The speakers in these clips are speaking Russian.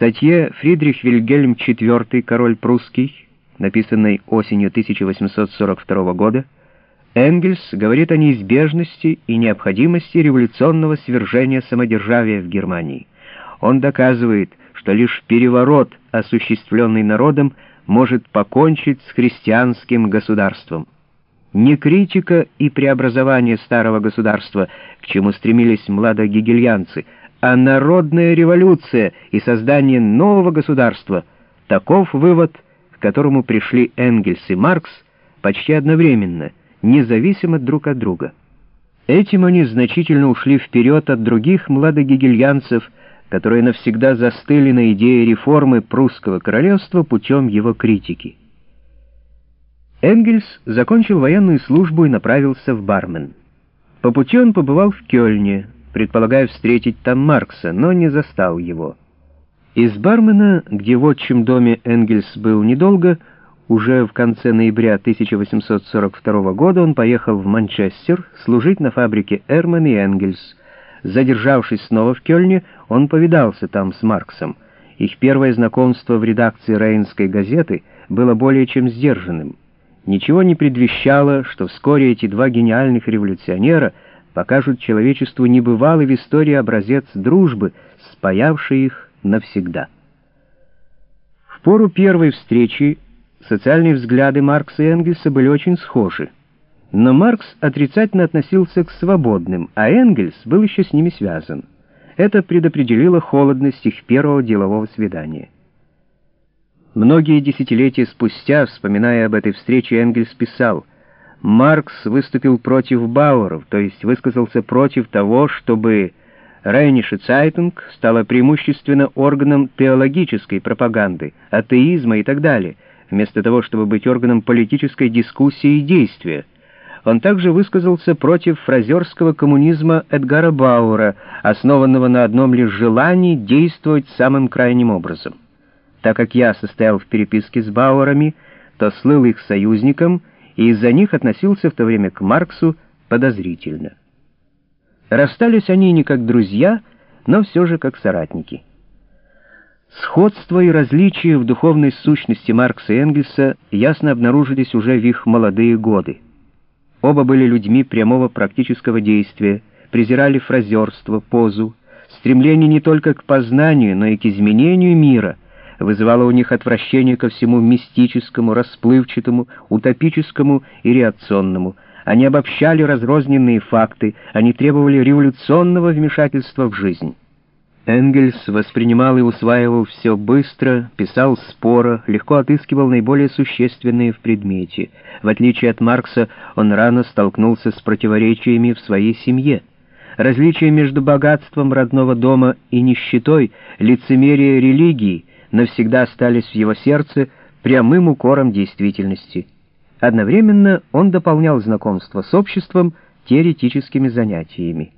статье «Фридрих Вильгельм IV, король прусский», написанной осенью 1842 года, Энгельс говорит о неизбежности и необходимости революционного свержения самодержавия в Германии. Он доказывает, что лишь переворот, осуществленный народом, может покончить с христианским государством. Не критика и преобразование старого государства, к чему стремились младогигельянцы, а народная революция и создание нового государства — таков вывод, к которому пришли Энгельс и Маркс почти одновременно, независимо друг от друга. Этим они значительно ушли вперед от других младогигельянцев, которые навсегда застыли на идее реформы прусского королевства путем его критики. Энгельс закончил военную службу и направился в Бармен. По пути он побывал в Кёльне, предполагая встретить там Маркса, но не застал его. Из Бармена, где в отчим доме Энгельс был недолго, уже в конце ноября 1842 года он поехал в Манчестер служить на фабрике Эрман и Энгельс. Задержавшись снова в Кёльне, он повидался там с Марксом. Их первое знакомство в редакции Рейнской газеты было более чем сдержанным. Ничего не предвещало, что вскоре эти два гениальных революционера покажут человечеству небывалый в истории образец дружбы, спаявший их навсегда. В пору первой встречи социальные взгляды Маркса и Энгельса были очень схожи. Но Маркс отрицательно относился к свободным, а Энгельс был еще с ними связан. Это предопределило холодность их первого делового свидания. Многие десятилетия спустя, вспоминая об этой встрече, Энгельс писал, «Маркс выступил против Бауэров, то есть высказался против того, чтобы Rheinische Zeitung стала преимущественно органом теологической пропаганды, атеизма и так далее, вместо того, чтобы быть органом политической дискуссии и действия. Он также высказался против фразерского коммунизма Эдгара Бауэра, основанного на одном лишь желании действовать самым крайним образом. Так как я состоял в переписке с Бауэрами, то слыл их союзником и из-за них относился в то время к Марксу подозрительно. Расстались они не как друзья, но все же как соратники. Сходство и различия в духовной сущности Маркса и Энгельса ясно обнаружились уже в их молодые годы. Оба были людьми прямого практического действия, презирали фразерство, позу, стремление не только к познанию, но и к изменению мира — вызывало у них отвращение ко всему мистическому, расплывчатому, утопическому и реакционному. Они обобщали разрозненные факты, они требовали революционного вмешательства в жизнь. Энгельс воспринимал и усваивал все быстро, писал споро, легко отыскивал наиболее существенные в предмете. В отличие от Маркса, он рано столкнулся с противоречиями в своей семье. Различие между богатством родного дома и нищетой, лицемерие религии — навсегда остались в его сердце прямым укором действительности. Одновременно он дополнял знакомство с обществом теоретическими занятиями.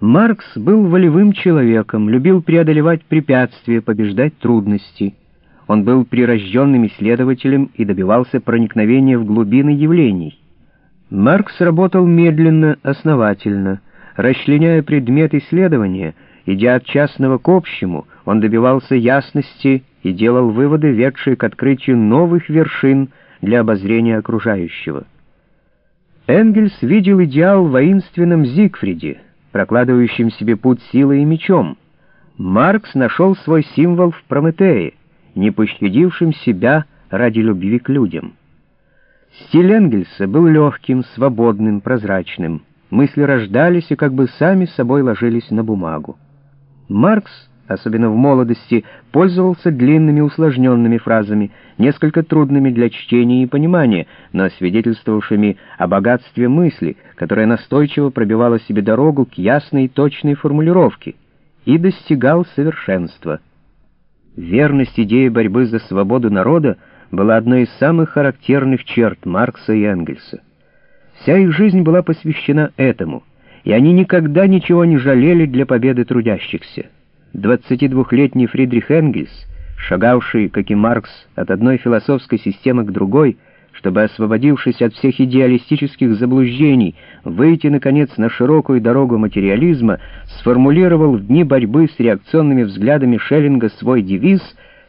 Маркс был волевым человеком, любил преодолевать препятствия, побеждать трудности. Он был прирожденным исследователем и добивался проникновения в глубины явлений. Маркс работал медленно, основательно, расчленяя предмет исследования — Идя от частного к общему, он добивался ясности и делал выводы, ведшие к открытию новых вершин для обозрения окружающего. Энгельс видел идеал в воинственном Зигфриде, прокладывающем себе путь силой и мечом. Маркс нашел свой символ в Прометее, не пощадившем себя ради любви к людям. Стиль Энгельса был легким, свободным, прозрачным. Мысли рождались и как бы сами собой ложились на бумагу. Маркс, особенно в молодости, пользовался длинными усложненными фразами, несколько трудными для чтения и понимания, но свидетельствовавшими о богатстве мысли, которая настойчиво пробивала себе дорогу к ясной и точной формулировке, и достигал совершенства. Верность идеи борьбы за свободу народа была одной из самых характерных черт Маркса и Энгельса. Вся их жизнь была посвящена этому — и они никогда ничего не жалели для победы трудящихся. 22-летний Фридрих Энгельс, шагавший, как и Маркс, от одной философской системы к другой, чтобы, освободившись от всех идеалистических заблуждений, выйти, наконец, на широкую дорогу материализма, сформулировал в дни борьбы с реакционными взглядами Шеллинга свой девиз —